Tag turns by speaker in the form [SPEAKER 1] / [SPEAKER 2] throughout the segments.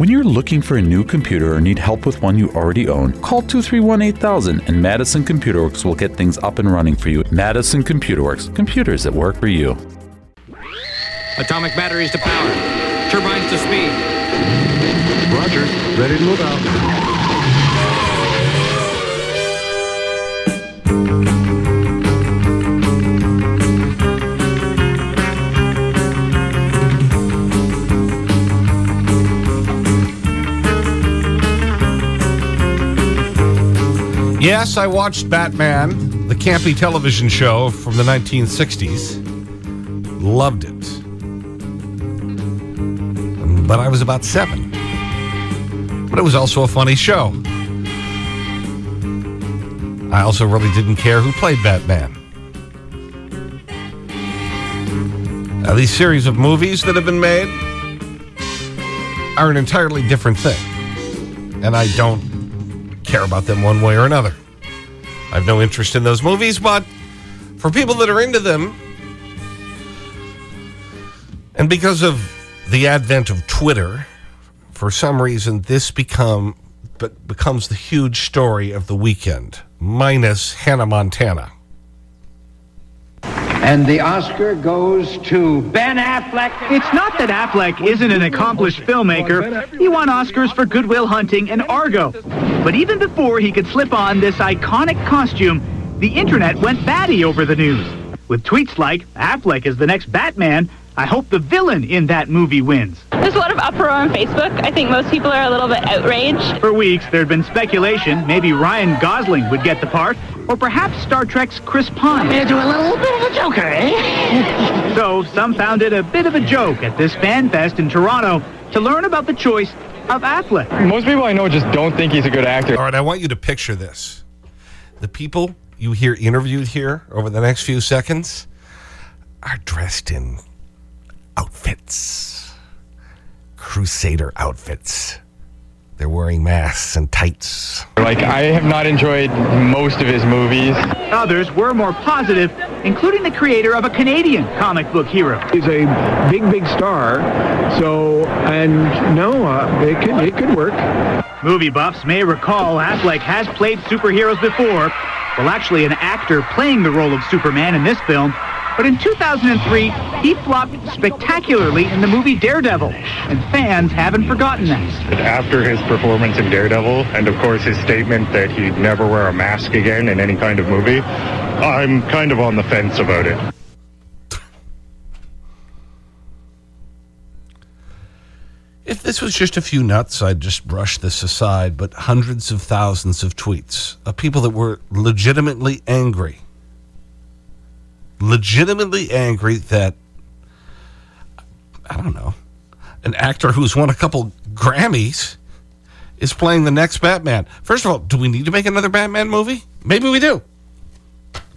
[SPEAKER 1] When you're looking for a new computer or need help with one you already own, call 231 8000 and Madison Computer Works will get things up and running for you. Madison Computer Works, computers that work for you.
[SPEAKER 2] Atomic batteries to power. Turbines to speed.
[SPEAKER 3] Roger. Ready to move out.
[SPEAKER 4] Yes, I watched Batman, the campy television show from the 1960s. Loved it. But I was about seven. But it was also a funny show. I also really didn't care who played Batman. Now, these series of movies that have been made are an entirely different thing. And I don't care about them one way or another. I have no interest in those movies, but for people that are into them, and because of the advent of Twitter, for some reason, this become, but becomes the huge story of the weekend, minus Hannah Montana.
[SPEAKER 5] And the Oscar goes to Ben Affleck.
[SPEAKER 6] It's not that Affleck isn't an accomplished filmmaker. He won Oscars for Good Will Hunting and Argo. But even before he could slip on this iconic costume, the internet went batty over the news. With tweets like, Affleck is the next Batman, I hope the villain in that movie wins.
[SPEAKER 7] There's a lot of uproar on Facebook. I think most people are a little bit outraged.
[SPEAKER 6] For weeks, there had been speculation maybe Ryan Gosling would get the part, or perhaps Star Trek's Chris Pine.
[SPEAKER 5] I'm do a little bit of a joker, eh?
[SPEAKER 6] so some found it a bit of a joke at this fan fest in Toronto to learn about the choice of Affleck.
[SPEAKER 8] Most people I know just don't think he's a good actor.
[SPEAKER 4] All right, I want you to picture this. The people you hear interviewed here over the next few seconds are dressed in outfits, crusader outfits. They're wearing masks and tights.
[SPEAKER 8] Like, I have not enjoyed most of his movies.
[SPEAKER 6] Others were more positive, including the creator of a Canadian comic book hero.
[SPEAKER 3] He's a big, big star. So, and no, uh, it, could, it could work.
[SPEAKER 6] Movie buffs may recall Affleck has played superheroes before. Well, actually, an actor playing the role of Superman in this film but in 2003, he flopped spectacularly in the movie Daredevil, and fans haven't forgotten that.
[SPEAKER 9] After his performance in Daredevil, and of course his statement that he'd never wear a mask again in any kind of movie, I'm kind of on the fence about it.
[SPEAKER 4] If this was just a few nuts, I'd just brush this aside, but hundreds of thousands of tweets of people that were legitimately angry legitimately angry that, I don't know, an actor who's won a couple Grammys is playing the next Batman. First of all, do we need to make another Batman movie? Maybe we do.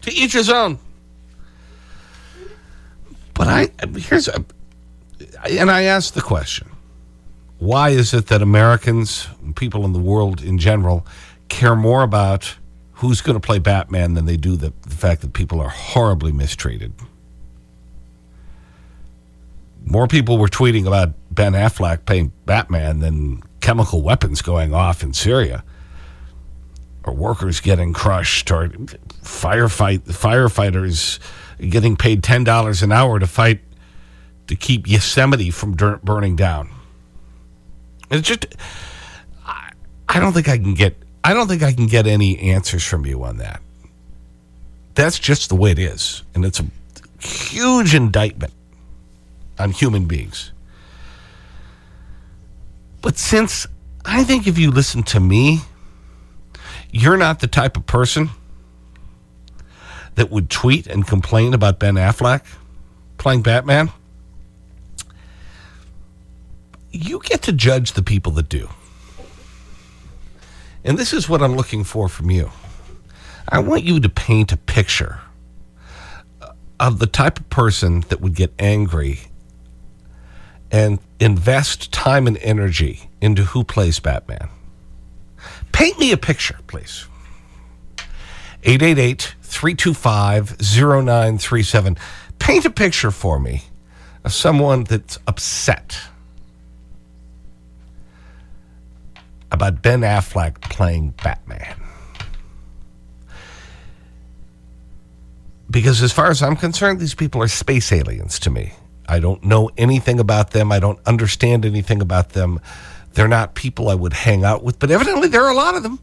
[SPEAKER 4] To each his own. But I, here's a, and I asked the question why is it that Americans, people in the world in general, care more about who's going to play Batman than they do the, the fact that people are horribly mistreated. More people were tweeting about Ben Affleck playing Batman than chemical weapons going off in Syria or workers getting crushed or firefight, firefighters getting paid $10 an hour to fight to keep Yosemite from burning down. It's just, I, I don't think I can get I don't think I can get any answers from you on that. That's just the way it is. And it's a huge indictment on human beings. But since I think if you listen to me, you're not the type of person that would tweet and complain about Ben Affleck playing Batman, you get to judge the people that do. And this is what I'm looking for from you. I want you to paint a picture of the type of person that would get angry and invest time and energy into who plays Batman. Paint me a picture, please. 888-325-0937. Paint a picture for me of someone that's upset about Ben Affleck playing Batman. Because as far as I'm concerned, these people are space aliens to me. I don't know anything about them. I don't understand anything about them. They're not people I would hang out with, but evidently there are a lot of them.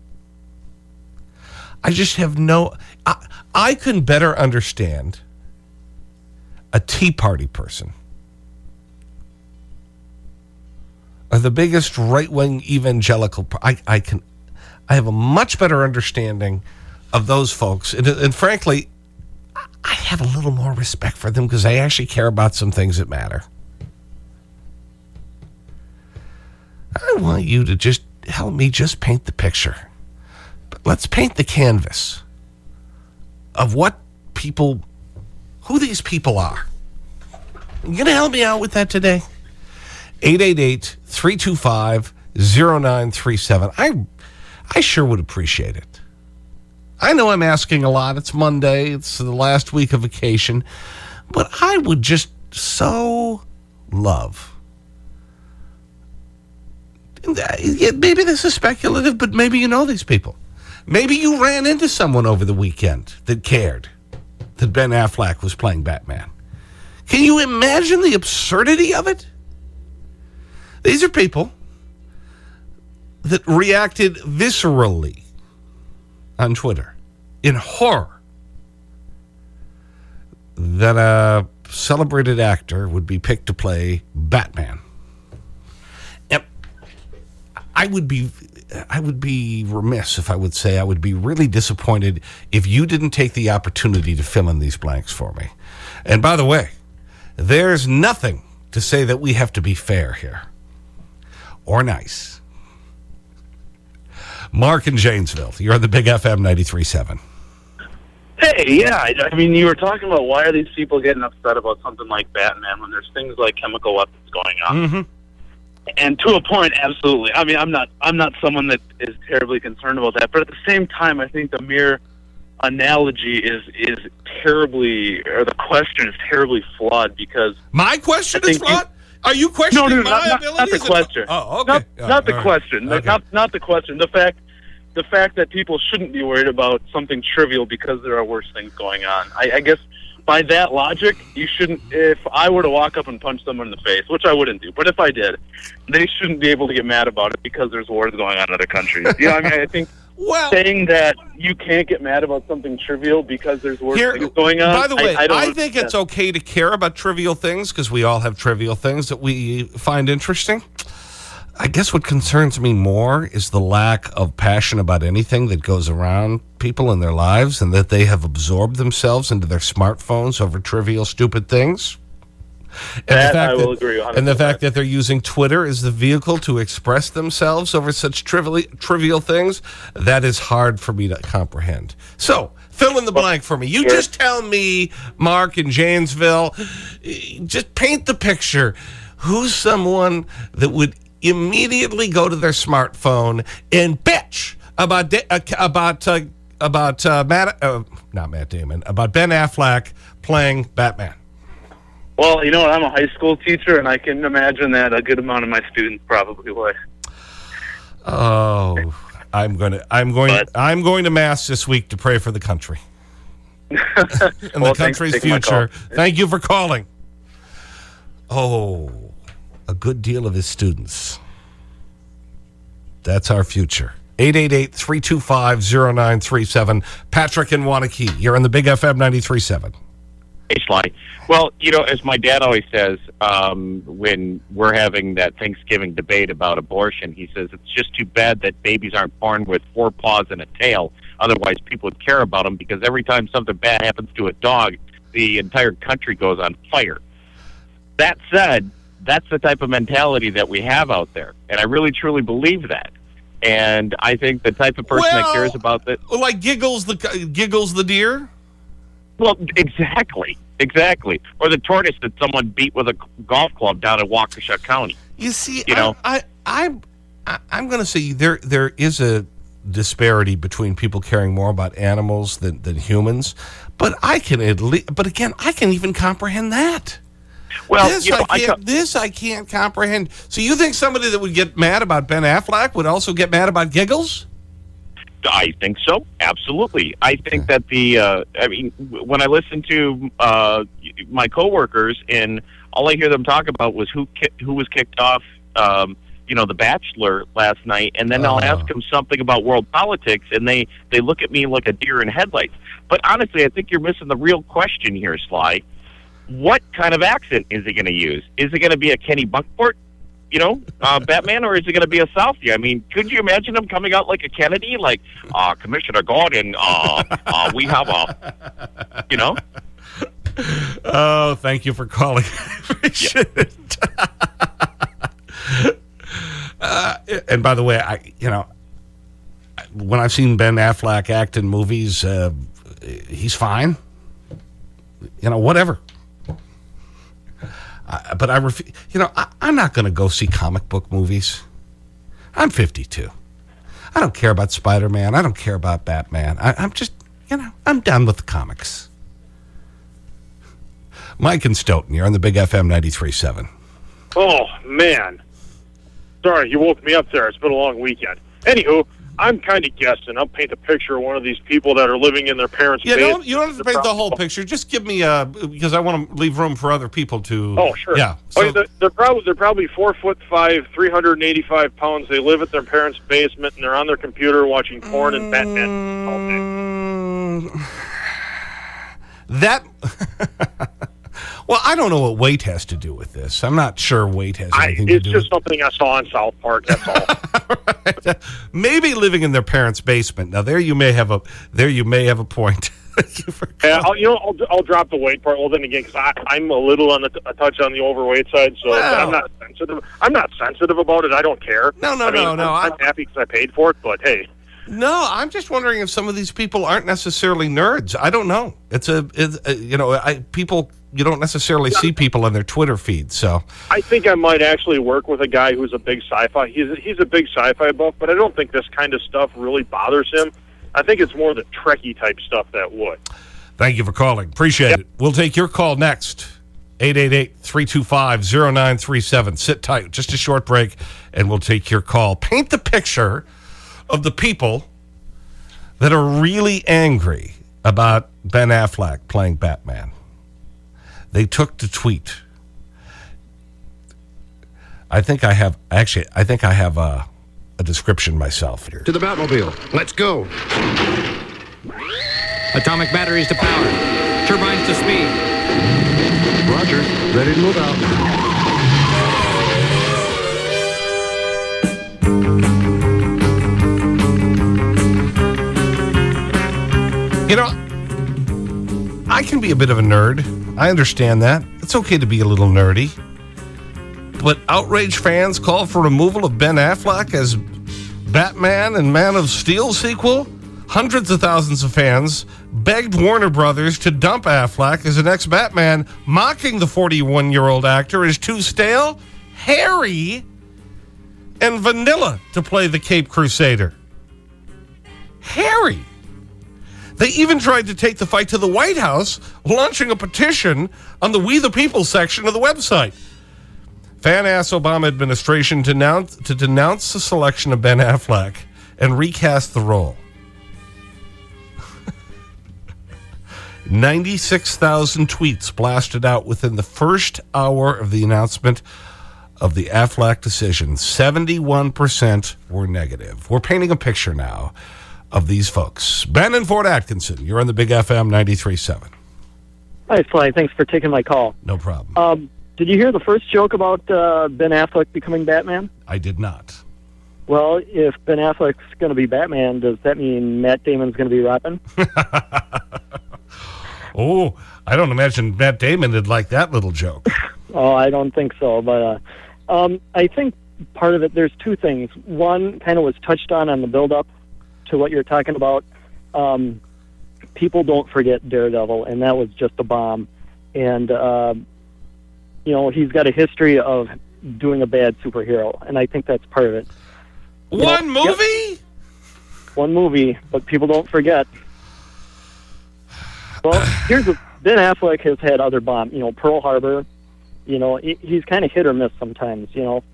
[SPEAKER 4] I just have no... I, I can better understand a Tea Party person or the biggest right-wing evangelical... I, I, can, I have a much better understanding of those folks. And, and frankly, I have a little more respect for them because they actually care about some things that matter. I want you to just help me just paint the picture. But let's paint the canvas of what people, who these people are. You going to help me out with that today? 888 325 0937. I, I sure would appreciate it. I know I'm asking a lot. It's Monday. It's the last week of vacation. But I would just so love. Uh, maybe this is speculative, but maybe you know these people. Maybe you ran into someone over the weekend that cared that Ben Affleck was playing Batman. Can you imagine the absurdity of it? These are people that reacted viscerally on Twitter in horror that a celebrated actor would be picked to play Batman. I would be I would be remiss if I would say I would be really disappointed if you didn't take the opportunity to fill in these blanks for me. And by the way, there's nothing to say that we have to be fair here or nice. Mark in Janesville. You're on the Big FM 93.7.
[SPEAKER 10] Hey, yeah. I, mean, you were talking about why are these people getting upset about something like Batman when there's things like chemical weapons going on.
[SPEAKER 4] -hmm.
[SPEAKER 10] And to a point, absolutely. I mean, I'm not I'm not someone that is terribly concerned about that, but at the same time, I think the mere analogy is is terribly, or the question is terribly flawed because
[SPEAKER 4] my question is flawed. You, are you questioning
[SPEAKER 10] no, no,
[SPEAKER 4] my
[SPEAKER 10] not,
[SPEAKER 4] abilities?
[SPEAKER 10] Not, the question.
[SPEAKER 4] Oh, okay.
[SPEAKER 10] Not,
[SPEAKER 4] oh,
[SPEAKER 10] not the
[SPEAKER 4] right.
[SPEAKER 10] question.
[SPEAKER 4] Okay.
[SPEAKER 10] Not, not the question. The fact, the fact that people shouldn't be worried about something trivial because there are worse things going on. I, I guess by that logic, you shouldn't. If I were to walk up and punch someone in the face, which I wouldn't do, but if I did, they shouldn't be able to get mad about it because there's wars going on in other countries. you know, I mean, I think.
[SPEAKER 4] Well,
[SPEAKER 10] saying that you can't get mad about something trivial because there's worse
[SPEAKER 4] Here,
[SPEAKER 10] things going on.
[SPEAKER 4] By the way,
[SPEAKER 10] I, I,
[SPEAKER 4] I think it's okay to care about trivial things because we all have trivial things that we find interesting. I guess what concerns me more is the lack of passion about anything that goes around people in their lives and that they have absorbed themselves into their smartphones over trivial, stupid things.
[SPEAKER 10] And that, the fact I will
[SPEAKER 4] that,
[SPEAKER 10] agree 100%.
[SPEAKER 4] And the fact that they're using Twitter as the vehicle to express themselves over such trivial, trivial things, that is hard for me to comprehend. So, fill in the blank for me. You just tell me, Mark in Janesville, just paint the picture. Who's someone that would immediately go to their smartphone and bitch about, uh, about, uh, about uh, Matt, not Matt Damon, about Ben Affleck playing Batman?
[SPEAKER 10] Well, you know what? I'm a high school teacher, and I can imagine that a good amount of my students probably would.
[SPEAKER 4] Oh, I'm going to I'm going but, I'm going to mass this week to pray for the country and
[SPEAKER 10] well,
[SPEAKER 4] the country's future. Thank you for calling. Oh, a good deal of his students. That's our future. 888-325-0937. Patrick and Waunakee. You're on the Big FM 93.7.
[SPEAKER 11] Well, you know, as my dad always says, um, when we're having that Thanksgiving debate about abortion, he says it's just too bad that babies aren't born with four paws and a tail. Otherwise, people would care about them because every time something bad happens to a dog, the entire country goes on fire. That said, that's the type of mentality that we have out there, and I really truly believe that. And I think the type of person
[SPEAKER 4] well,
[SPEAKER 11] that cares about that,
[SPEAKER 4] like giggles the giggles the deer.
[SPEAKER 11] Well, exactly, exactly. Or the tortoise that someone beat with a golf club down in Waukesha County.
[SPEAKER 4] You see,
[SPEAKER 11] you know,
[SPEAKER 4] I, I, I I'm going to say there there is a disparity between people caring more about animals than than humans, but I can at least, but again, I can even comprehend that.
[SPEAKER 11] Well,
[SPEAKER 4] this,
[SPEAKER 11] you know,
[SPEAKER 4] I
[SPEAKER 11] I
[SPEAKER 4] can't,
[SPEAKER 11] co-
[SPEAKER 4] this I can't comprehend. So you think somebody that would get mad about Ben Affleck would also get mad about Giggles?
[SPEAKER 11] I think so. Absolutely. I think that the, uh, I mean, when I listen to uh, my coworkers and all I hear them talk about was who ki- who was kicked off, um, you know, The Bachelor last night, and then I'll
[SPEAKER 4] Oh.
[SPEAKER 11] ask them something about world politics, and they they look at me like a deer in headlights. But honestly, I think you're missing the real question here, Sly. What kind of accent is he going to use? Is it going to be a Kennebunkport? You know, uh, Batman, or is it going to be a Southie? I mean, could you imagine him coming out like a Kennedy, like uh, Commissioner Gordon? Uh, uh, we have a, you know,
[SPEAKER 4] Oh, thank you for calling. I appreciate it. uh, and by the way, I, you know, when I've seen Ben Affleck act in movies, uh, he's fine. You know, whatever. I, but I, ref, you know, I, I'm not going to go see comic book movies. I'm 52. I don't care about Spider Man. I don't care about Batman. I, I'm just, you know, I'm done with the comics. Mike and Stoughton, you're on the Big FM 93.7.
[SPEAKER 12] Oh, man. Sorry, you woke me up there. It's been a long weekend. Anywho, I'm kind of guessing. I'll paint a picture of one of these people that are living in their parents'
[SPEAKER 4] Yeah,
[SPEAKER 12] basement.
[SPEAKER 4] don't, you don't have to paint the whole picture. Just give me a, because I want to leave room for other people to.
[SPEAKER 12] Oh, sure.
[SPEAKER 4] Yeah.
[SPEAKER 12] oh, yeah, they're, they're probably they're probably four foot five, three hundred and eighty five pounds. They live at their parents' basement and they're on their computer watching porn and Batman all day. Mm.
[SPEAKER 4] That. well, I don't know what weight has to do with this. I'm not sure weight has
[SPEAKER 12] I,
[SPEAKER 4] anything to
[SPEAKER 12] it's
[SPEAKER 4] do
[SPEAKER 12] just something I saw in South Park. That's all.
[SPEAKER 4] Maybe living in their parents' basement. Now, there you may have a, there you may have a point.
[SPEAKER 12] yeah, I'll, you know, I'll, I'll drop the weight part. Well, then again, because I'm a little on the a touch on the overweight side, so I'm not sensitive. I'm not sensitive about it. I don't care.
[SPEAKER 4] No, no,
[SPEAKER 12] I mean,
[SPEAKER 4] no, no,
[SPEAKER 12] I'm, I'm happy because I paid for it, but hey.
[SPEAKER 4] No, I'm just wondering if some of these people aren't necessarily nerds. I don't know. It's a, it's a you know, I, people, you don't necessarily see people on their Twitter feed. So,
[SPEAKER 12] I think I might actually work with a guy who's a big sci-fi. He's a, he's a big sci-fi buff, but I don't think this kind of stuff really bothers him. I think it's more the Trekkie type stuff that would.
[SPEAKER 4] thank you for calling. Appreciate it. We'll take your call next. 888-325-0937. Sit tight. Just a short break, and we'll take your call. Paint the picture of the people that are really angry about Ben Affleck playing Batman. They took to tweet. I think I have, actually, I think I have a, a description myself here.
[SPEAKER 13] To the Batmobile. Let's go.
[SPEAKER 2] Atomic batteries to power. Turbines to speed.
[SPEAKER 13] Roger. Ready to move out.
[SPEAKER 4] You know, I can be a bit of a nerd. I understand that. It's okay to be a little nerdy. But outrage fans call for removal of Ben Affleck as Batman and Man of Steel sequel? Hundreds of thousands of fans begged Warner Brothers to dump Affleck as the next Batman, mocking the 41 year old actor as too stale, hairy, and vanilla to play the Cape Crusader. Harry. They even tried to take the fight to the White House, launching a petition on the We the People section of the website. Fan asked Obama administration denounce, to denounce the selection of Ben Affleck and recast the role. 96,000 tweets blasted out within the first hour of the announcement of the Affleck decision. 71% were negative. We're painting a picture now of these folks. Ben and Fort Atkinson, you're on the Big FM 93.7.
[SPEAKER 14] Hi, Sly. Thanks for taking my call.
[SPEAKER 4] No problem.
[SPEAKER 14] Um, did you hear the first joke about uh, Ben Affleck becoming Batman?
[SPEAKER 4] I did not.
[SPEAKER 14] Well, if Ben Affleck's going to be Batman, does that mean Matt Damon's going to be Robin?
[SPEAKER 4] Oh, I don't imagine Matt Damon did like that little joke.
[SPEAKER 14] oh, I don't think so. But uh, um, I think part of it, there's two things. One kind of was touched on on the build-up to what you're talking about. Um, people don't forget Daredevil, and that was just a bomb. And, uh, you know, he's got a history of doing a bad superhero, and I think that's part of it. You
[SPEAKER 4] One
[SPEAKER 14] know,
[SPEAKER 4] movie?
[SPEAKER 14] yep. One movie, but people don't forget. Well, here's a, Ben Affleck has had other bomb, you know, Pearl Harbor, You know, he, he's kind of hit or miss sometimes. You know.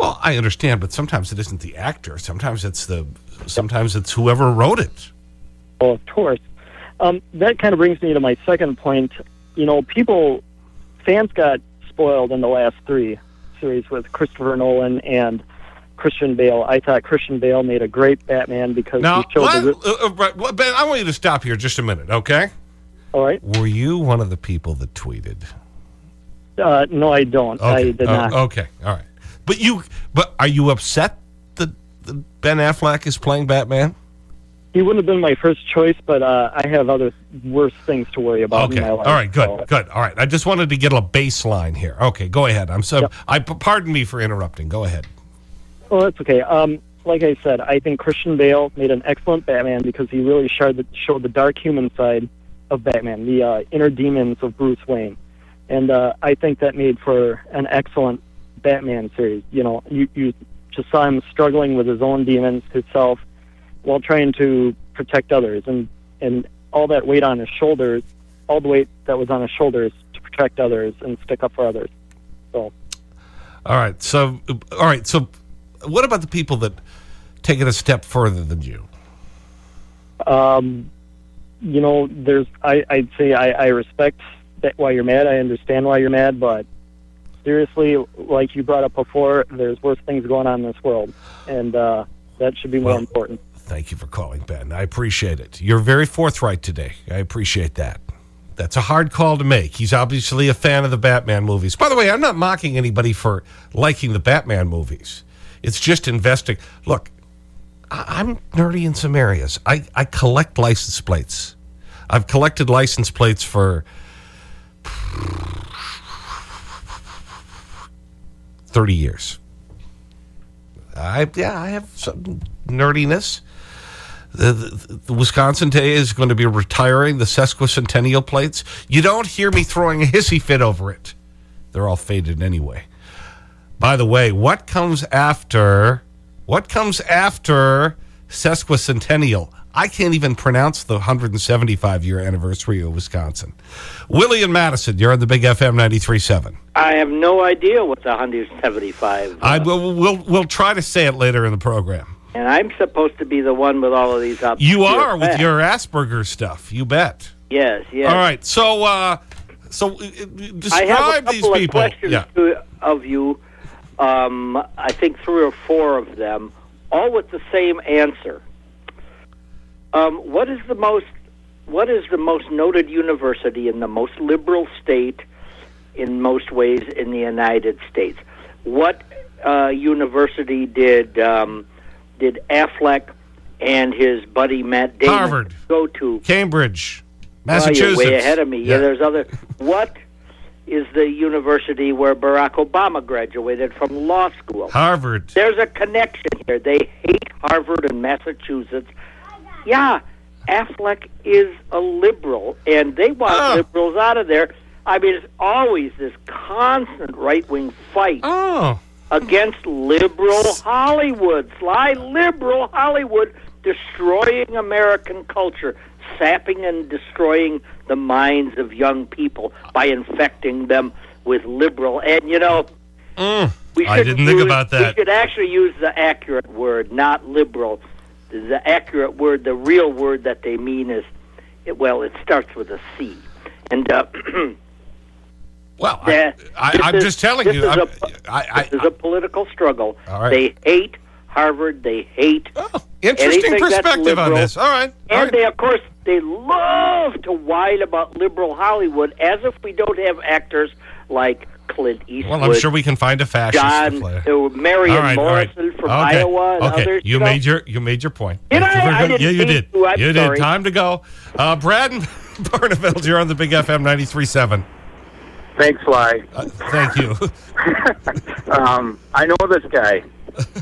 [SPEAKER 4] Well, I understand, but sometimes it isn't the actor. Sometimes it's the, sometimes it's whoever wrote it.
[SPEAKER 14] Well, of course. Um, that kind of brings me to my second point. You know, people, fans got spoiled in the last three series with Christopher Nolan and Christian Bale. I thought Christian Bale made a great Batman because
[SPEAKER 4] Now,
[SPEAKER 14] he showed
[SPEAKER 4] what-
[SPEAKER 14] the.
[SPEAKER 4] uh, uh, Ben, I want you to stop here just a minute, okay?
[SPEAKER 14] All right.
[SPEAKER 4] Were you one of the people that tweeted?
[SPEAKER 14] Uh, no, I don't. I
[SPEAKER 4] Okay.
[SPEAKER 14] did
[SPEAKER 4] uh,
[SPEAKER 14] not.
[SPEAKER 4] okay. All right. But you, but are you upset that, that Ben Affleck is playing Batman?
[SPEAKER 14] He wouldn't have been my first choice, but uh, I have other worse things to worry about
[SPEAKER 4] Okay.
[SPEAKER 14] in my life.
[SPEAKER 4] right. Good.
[SPEAKER 14] so-
[SPEAKER 4] Good. All right. I just wanted to get a baseline here. Okay. Go ahead. I'm so. I pardon me for interrupting. Go ahead.
[SPEAKER 14] Well, that's okay. Um, like I said, I think Christian Bale made an excellent Batman because he really showed the, showed the dark human side of Batman, the uh, inner demons of Bruce Wayne, and uh, I think that made for an excellent Batman series. You know, you you just saw him struggling with his own demons himself while trying to protect others, and and all that weight on his shoulders, all the weight that was on his shoulders to protect others and stick up for others. So.
[SPEAKER 4] All right. So, all right. So, what about the people that take it a step further than you?
[SPEAKER 14] Um, you know, there's I, I'd say I, I respect that why you're mad. I understand why you're mad, but seriously, like you brought up before, there's worse things going on in this world, and uh, that should be more important.
[SPEAKER 4] Thank you for calling, Ben. I appreciate it. You're very forthright today. I appreciate that. That's a hard call to make. He's obviously a fan of the Batman movies. By the way, I'm not mocking anybody for liking the Batman movies. It's just investing. Look, I- I'm nerdy in some areas. I, I collect license plates. I've collected license plates for 30 years. I, yeah, I have some nerdiness. The, the, the Wisconsin Day is going to be retiring the sesquicentennial plates. You don't hear me throwing a hissy fit over it. They're all faded anyway. By the way, what comes after, what comes after sesquicentennial? I can't even pronounce the 175 year anniversary of Wisconsin. Willie and Madison, you're on the Big FM 93.7.
[SPEAKER 15] I have no idea what the 175,
[SPEAKER 4] I will, we'll, we'll try to say it later in the program.
[SPEAKER 15] and I'm supposed to be the one with all of these up.
[SPEAKER 4] You are with your Asperger stuff. You bet.
[SPEAKER 15] Yes, yes.
[SPEAKER 4] All right. So, uh, so uh, uh,
[SPEAKER 15] I have
[SPEAKER 4] describe
[SPEAKER 15] a couple
[SPEAKER 4] these
[SPEAKER 15] of
[SPEAKER 4] people.
[SPEAKER 15] questions
[SPEAKER 4] Yeah.
[SPEAKER 15] to, of you. Um, I think three or four of them, all with the same answer. Um, what is the most what is the most noted university in the most liberal state in most ways in the United States? What uh, university did um, did Affleck and his buddy Matt Damon
[SPEAKER 4] Harvard.
[SPEAKER 15] go to?
[SPEAKER 4] Cambridge,
[SPEAKER 15] Well,
[SPEAKER 4] Massachusetts.
[SPEAKER 15] you're way ahead of me. Yeah. there's other. What is the university where Barack Obama graduated from law school?
[SPEAKER 4] Harvard.
[SPEAKER 15] There's a connection here. They hate Harvard and Massachusetts. Yeah, Affleck is a liberal, and they want
[SPEAKER 4] Oh.
[SPEAKER 15] liberals out of there. I mean, it's always this constant right wing fight
[SPEAKER 4] Oh.
[SPEAKER 15] against liberal Hollywood. Sly liberal Hollywood destroying American culture, sapping and destroying the minds of young people by infecting them with liberal. And, you know, we
[SPEAKER 4] Mm. I didn't think
[SPEAKER 15] use-
[SPEAKER 4] about that.
[SPEAKER 15] We should actually use the accurate word, not liberal. The accurate word, the real word that they mean is, it, well, it starts with a C. And, uh,
[SPEAKER 4] well,
[SPEAKER 15] I,
[SPEAKER 4] I'm just telling you,
[SPEAKER 15] This,
[SPEAKER 4] I'm-
[SPEAKER 15] is, a, this is a political struggle.
[SPEAKER 4] All right.
[SPEAKER 15] They hate Harvard. They hate.
[SPEAKER 4] Interesting
[SPEAKER 15] anything that's
[SPEAKER 4] perspective on this. All right.
[SPEAKER 15] And they, of course, they love to whine about liberal Hollywood as if we don't have actors like Clint Eastwood.
[SPEAKER 4] Well, I'm sure we can find a fascist.
[SPEAKER 15] John,
[SPEAKER 4] to play.
[SPEAKER 15] uh, Marion
[SPEAKER 4] All right, all right.
[SPEAKER 15] Morrison from
[SPEAKER 4] okay.
[SPEAKER 15] Iowa and
[SPEAKER 4] okay.
[SPEAKER 15] others.
[SPEAKER 4] You,
[SPEAKER 15] know?
[SPEAKER 4] made your you made your point.
[SPEAKER 15] Did
[SPEAKER 4] Thank you
[SPEAKER 15] I?
[SPEAKER 4] very
[SPEAKER 15] I
[SPEAKER 4] good.
[SPEAKER 15] didn't
[SPEAKER 4] yeah, you did.
[SPEAKER 15] to. I'm
[SPEAKER 4] you
[SPEAKER 15] sorry.
[SPEAKER 4] did. Time to go. Uh, Brad and Barneveld, you're on the Big FM 93.7.
[SPEAKER 16] Thanks, Sly.
[SPEAKER 4] Uh, thank you.
[SPEAKER 16] um, I know this guy.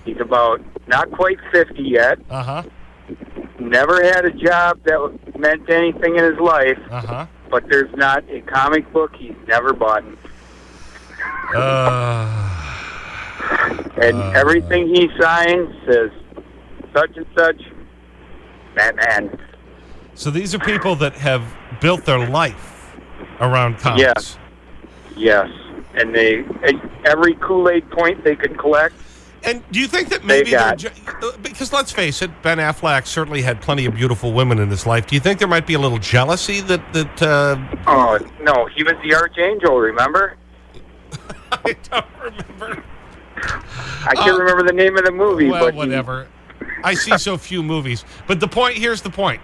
[SPEAKER 16] He's about not quite 50 yet.
[SPEAKER 4] Uh huh.
[SPEAKER 16] Never had a job that meant anything in his life.
[SPEAKER 4] Uh huh.
[SPEAKER 16] But there's not a comic book he's never bought.
[SPEAKER 4] Uh,
[SPEAKER 16] And everything he signs says such and such. Batman.
[SPEAKER 4] so these are people that have built their life around comics.
[SPEAKER 16] Yes. Yes. and they every Kool Aid point they could collect.
[SPEAKER 4] And do you think that maybe uh, because let's face it, Ben Affleck certainly had plenty of beautiful women in his life. Do you think there might be a little jealousy that that? Uh,
[SPEAKER 16] Oh no, he was the archangel. Remember?
[SPEAKER 4] I don't remember.
[SPEAKER 16] I can't remember the name of the movie,
[SPEAKER 4] Uh, well,
[SPEAKER 16] but
[SPEAKER 4] whatever. I see so few movies, but the point here's the point.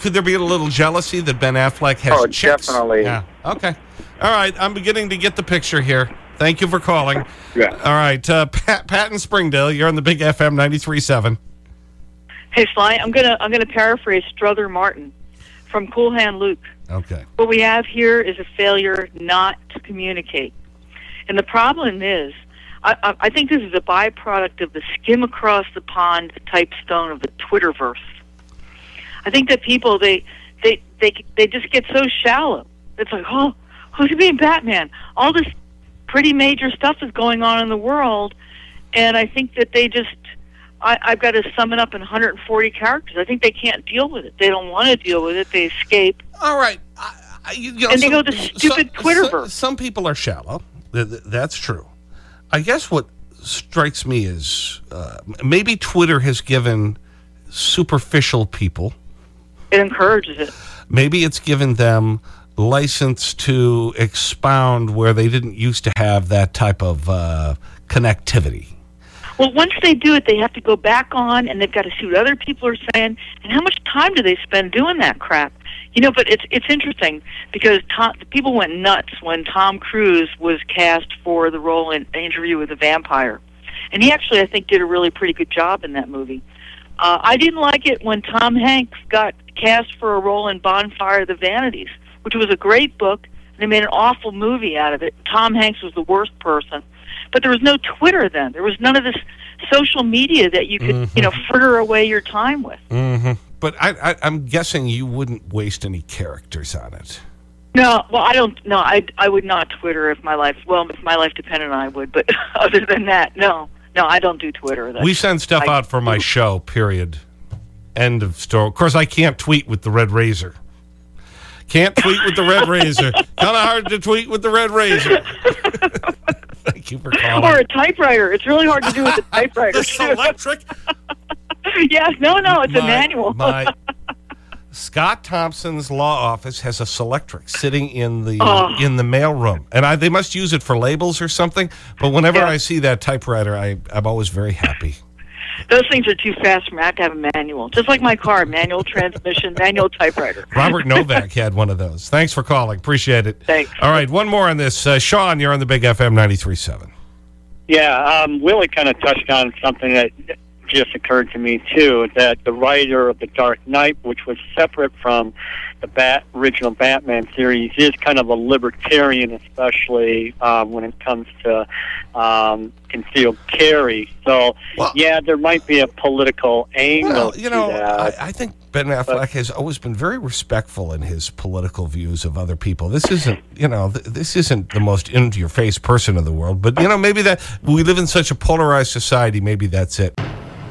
[SPEAKER 4] Could there be a little jealousy that Ben Affleck has
[SPEAKER 16] Oh,
[SPEAKER 4] chicks?
[SPEAKER 16] definitely.
[SPEAKER 4] Yeah. Okay. All right. I'm beginning to get the picture here. Thank you for calling.
[SPEAKER 16] Yeah.
[SPEAKER 4] All right. Uh, Pat, Pat in Springdale, you're on the Big FM 93.7.
[SPEAKER 17] Hey Sly, I'm gonna I'm gonna paraphrase Strother Martin from Cool Hand Luke.
[SPEAKER 4] Okay.
[SPEAKER 17] What we have here is a failure not to communicate, and the problem is, I, I, I think this is a byproduct of the skim across the pond type stone of the Twitterverse. I think that people they they they they just get so shallow. It's like, oh, who's gonna Batman? All this pretty major stuff is going on in the world, and I think that they just I, I've got to sum it up in 140 characters. I think they can't deal with it. They don't want to deal with it. They escape.
[SPEAKER 4] All right. You know,
[SPEAKER 17] and they
[SPEAKER 4] some-
[SPEAKER 17] go to stupid
[SPEAKER 4] some-
[SPEAKER 17] Twitterverse.
[SPEAKER 4] Some, some people are shallow. Th- th- That's true. I guess what strikes me is uh, maybe Twitter has given superficial people,
[SPEAKER 17] It encourages it.
[SPEAKER 4] maybe it's given them license to expound where they didn't used to have that type of uh, connectivity.
[SPEAKER 17] Well, once they do it, they have to go back on, and they've got to see what other people are saying. And how much time do they spend doing that crap? You know, but it's it's interesting because Tom, people went nuts when Tom Cruise was cast for the role in Interview with a Vampire, and he actually, I think, did a really pretty good job in that movie. Uh, I didn't like it when Tom Hanks got cast for a role in Bonfire of the Vanities, which was a great book, and they made an awful movie out of it. Tom Hanks was the worst person, but there was no Twitter then. There was none of this social media that you could, you know, fritter away your time with.
[SPEAKER 4] -hmm. But I, I, I'm guessing you wouldn't waste any characters on it.
[SPEAKER 17] No, well, I don't. No, I I would not Twitter if my life. Well, if my life depended on, it, I would. But other than that, no, no, I don't do Twitter. That's-
[SPEAKER 4] We send stuff
[SPEAKER 17] I-
[SPEAKER 4] out for my show, period. End of story. Of course, I can't tweet with the red razor. Can't tweet with the red razor. Kind of hard to tweet with the red razor. Thank you for calling.
[SPEAKER 17] Or a typewriter. It's really hard to do with a typewriter.
[SPEAKER 4] It's electric.
[SPEAKER 17] yes, no, no, it's a manual.
[SPEAKER 4] my- Scott Thompson's law office has a Selectric sitting in the
[SPEAKER 17] Oh.
[SPEAKER 4] in the mail room, and I, they must use it for labels or something. But whenever
[SPEAKER 17] Yeah.
[SPEAKER 4] I see that typewriter, I, I'm always very happy.
[SPEAKER 17] Those things are too fast for me. I have to have a manual, just like my car: manual transmission, manual typewriter.
[SPEAKER 4] Robert Novak had one of those. Thanks for calling. Appreciate it.
[SPEAKER 17] Thanks.
[SPEAKER 4] All right, one more on this. Uh, Sean, you're on the Big FM 93.7.
[SPEAKER 18] Yeah, um, Willie kind of touched on something that just occurred to me too. That the writer of the Dark Knight, which was separate from the Bat original Batman series, is kind of a libertarian, especially um, when it comes to um, concealed carry. So, yeah, there might be a political angle
[SPEAKER 4] Well, you know. I, I think Ben Affleck has always been very respectful in his political views of other people. This isn't, you know, th this isn't the most into-your-face person in the world, but, you know, maybe that we live in such a polarized society, maybe that's it.